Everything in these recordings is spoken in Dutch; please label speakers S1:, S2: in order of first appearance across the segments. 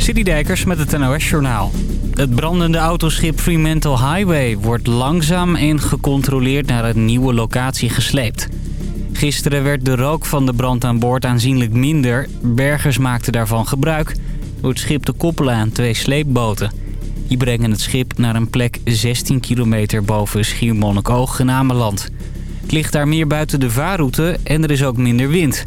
S1: Dijkers met het NOS Journaal. Het brandende autoschip Fremantle Highway wordt langzaam en gecontroleerd naar een nieuwe locatie gesleept. Gisteren werd de rook van de brand aan boord aanzienlijk minder. Bergers maakten daarvan gebruik door het schip te koppelen aan twee sleepboten. Die brengen het schip naar een plek 16 kilometer boven Schiermonnikoog in Ameland. Het ligt daar meer buiten de vaarroute en er is ook minder wind...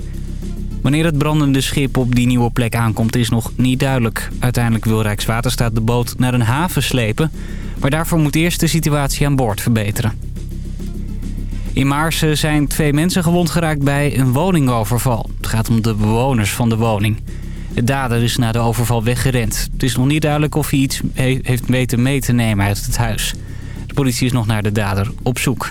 S1: Wanneer het brandende schip op die nieuwe plek aankomt is nog niet duidelijk. Uiteindelijk wil Rijkswaterstaat de boot naar een haven slepen... maar daarvoor moet eerst de situatie aan boord verbeteren. In Maarsen zijn twee mensen gewond geraakt bij een woningoverval. Het gaat om de bewoners van de woning. De dader is na de overval weggerend. Het is nog niet duidelijk of hij iets heeft weten mee te nemen uit het huis. De politie is nog naar de dader op zoek.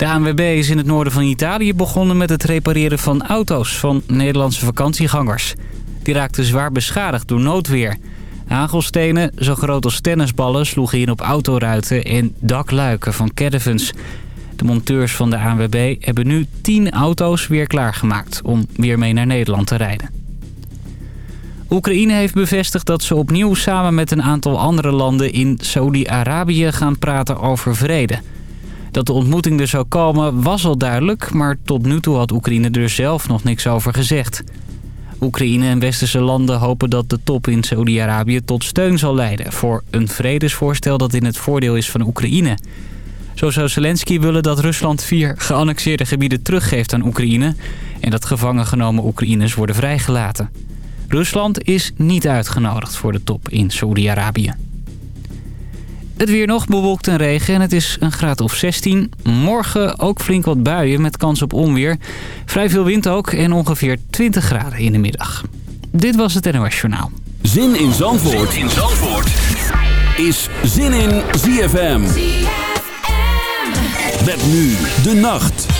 S1: De ANWB is in het noorden van Italië begonnen met het repareren van auto's van Nederlandse vakantiegangers. Die raakten zwaar beschadigd door noodweer. Hagelstenen, zo groot als tennisballen, sloegen in op autoruiten en dakluiken van caravans. De monteurs van de ANWB hebben nu 10 auto's weer klaargemaakt om weer mee naar Nederland te rijden. Oekraïne heeft bevestigd dat ze opnieuw samen met een aantal andere landen in Saudi-Arabië gaan praten over vrede. Dat de ontmoeting er zou komen was al duidelijk, maar tot nu toe had Oekraïne er zelf nog niks over gezegd. Oekraïne en westerse landen hopen dat de top in Saudi-Arabië tot steun zal leiden... voor een vredesvoorstel dat in het voordeel is van Oekraïne. Zo zou Zelensky willen dat Rusland vier geannexeerde gebieden teruggeeft aan Oekraïne... en dat gevangen genomen Oekraïners worden vrijgelaten. Rusland is niet uitgenodigd voor de top in Saudi-Arabië. Het weer nog bewolkt en regen en het is een graad of 16. Morgen ook flink wat buien met kans op onweer. Vrij veel wind ook en ongeveer 20 graden in de middag. Dit was het NOS Journaal.
S2: Zin in Zandvoort, zin in Zandvoort. is Zin in ZFM. ZFM. Met nu de nacht.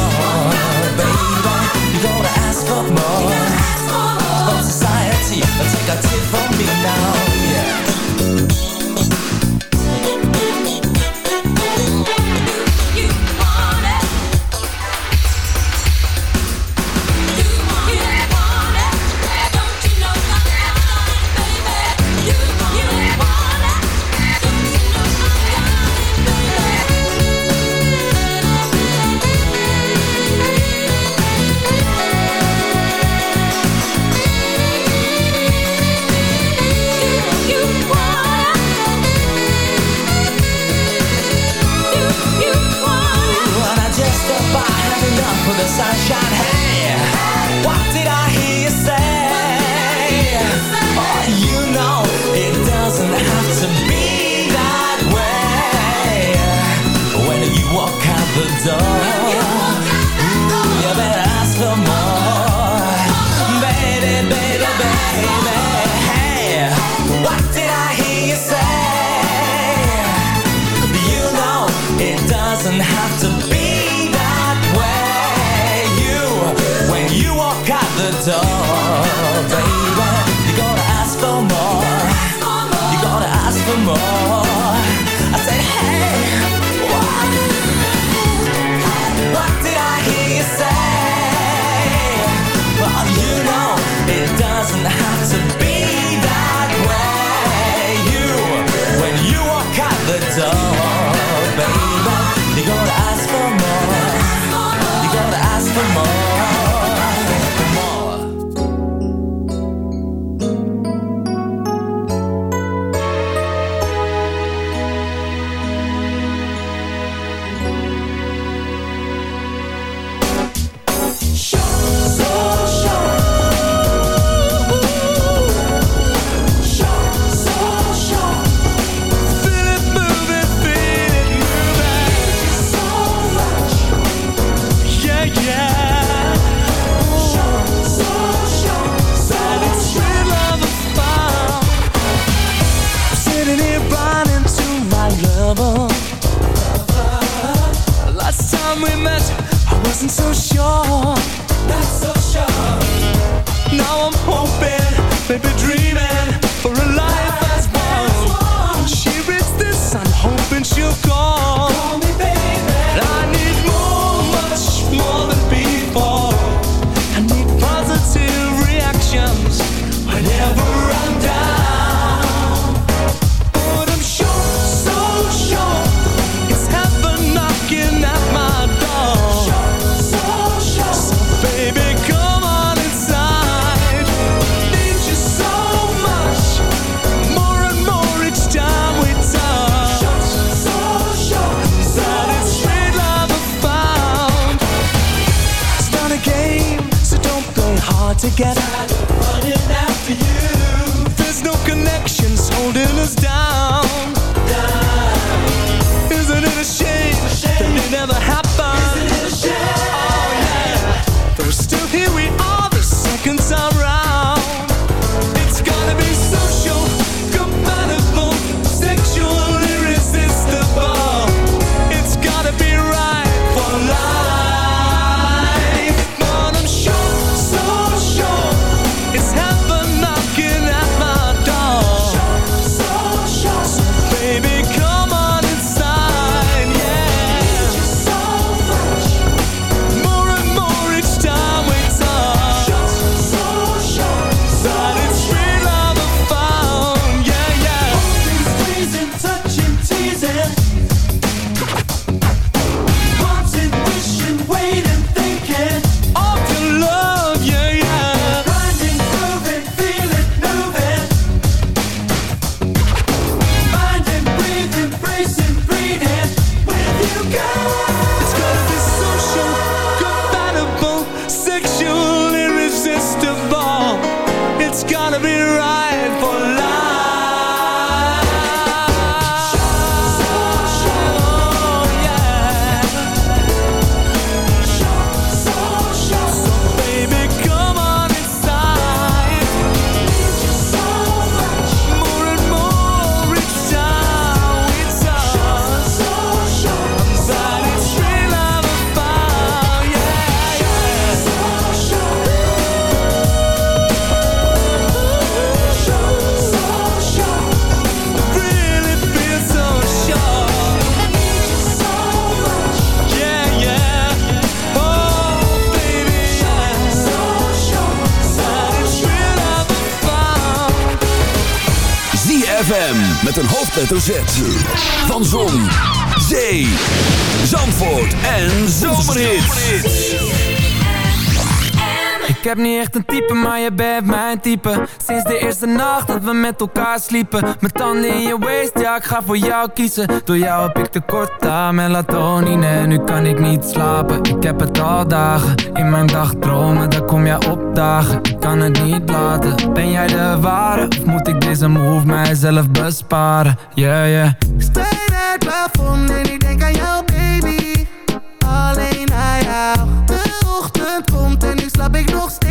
S3: got it for me now. the door. together.
S4: Hoofdletter Z. Van Zon, Zee, Zandvoort en Zomerhits.
S5: Ik heb niet echt een type, maar je bent mijn type. Sinds de eerste nacht dat we met elkaar sliepen. Met tanden in je waist, ja ik ga voor jou kiezen. Door jou heb ik tekort aan melatonine. Nu kan ik niet slapen, ik heb het al dagen. In mijn dagdromen, daar kom jij Ik kan het niet laten. Ben jij de ware? Of moet ik deze move mijzelf besparen? Yeah, yeah.
S6: Stay het plafond en ik denk aan jou baby. Alleen aan jou. De ochtend komt en nu slaap ik nog steeds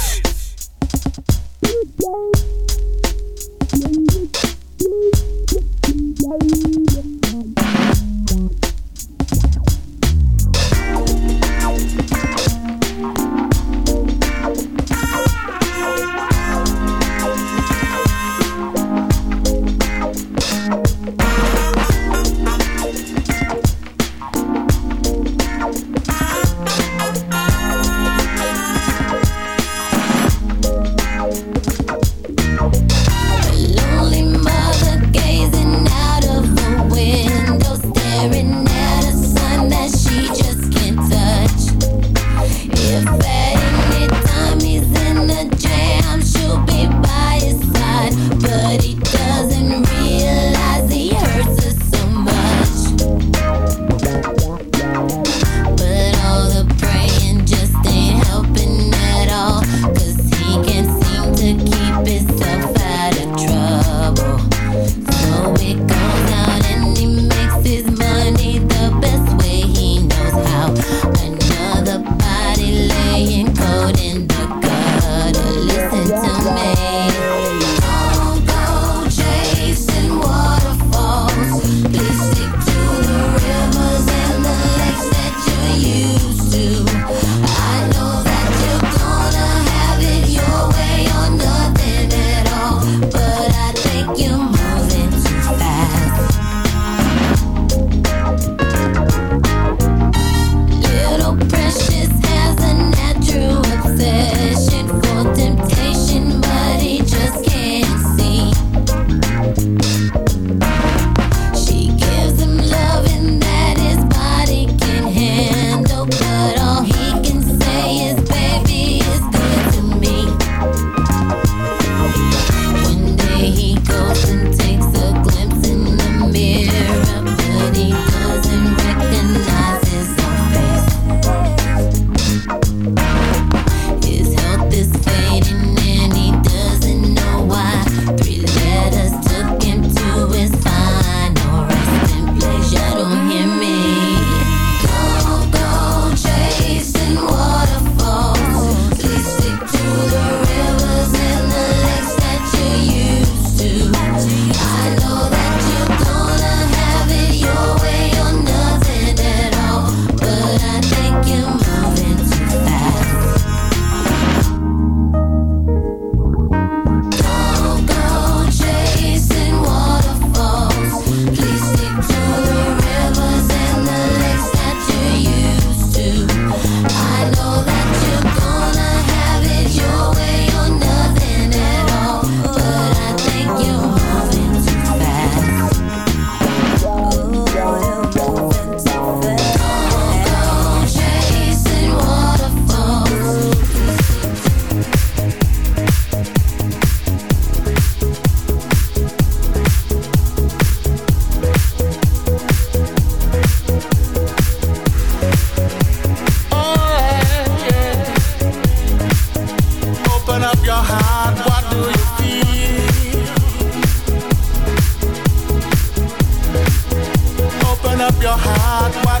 S7: your heart,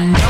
S5: I know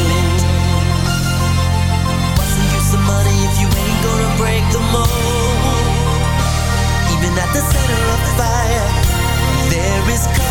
S3: the mold Even at the center of the fire There is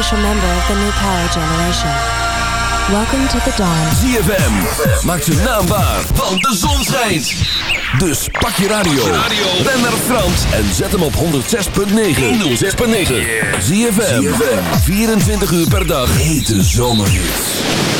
S8: official member of the new power generation. Welcome to the dawn.
S2: ZFM, maak ze naambaar, want de zon schijnt. Dus pak je radio, ben naar Frans en zet hem op 106.9. 106.9. ZFM, 24 uur per dag. Hete zomerhits.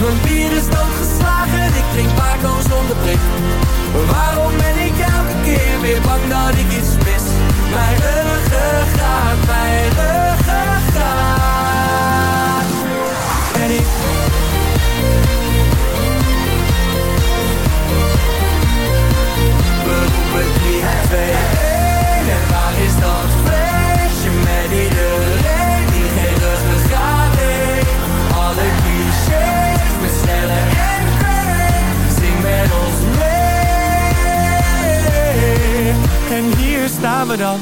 S9: Mijn bier is doodgeslagen Ik drink Paco zonder Waarom ben ik elke keer weer bang dat ik iets mis? Mijn ruggengraat, mijn ruggengraat. En ik We roepen 3, 2, staan we dan?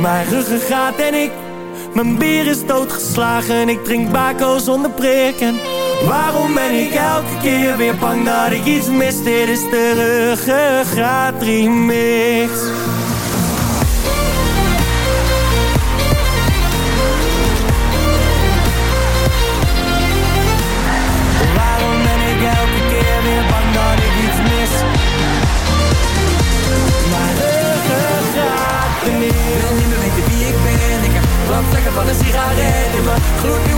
S9: Mijn en ik Mijn bier is doodgeslagen. Ik drink bako zonder prik en Waarom ben ik elke keer weer bang dat ik iets mis? Dit is de ruggengraat remix
S10: in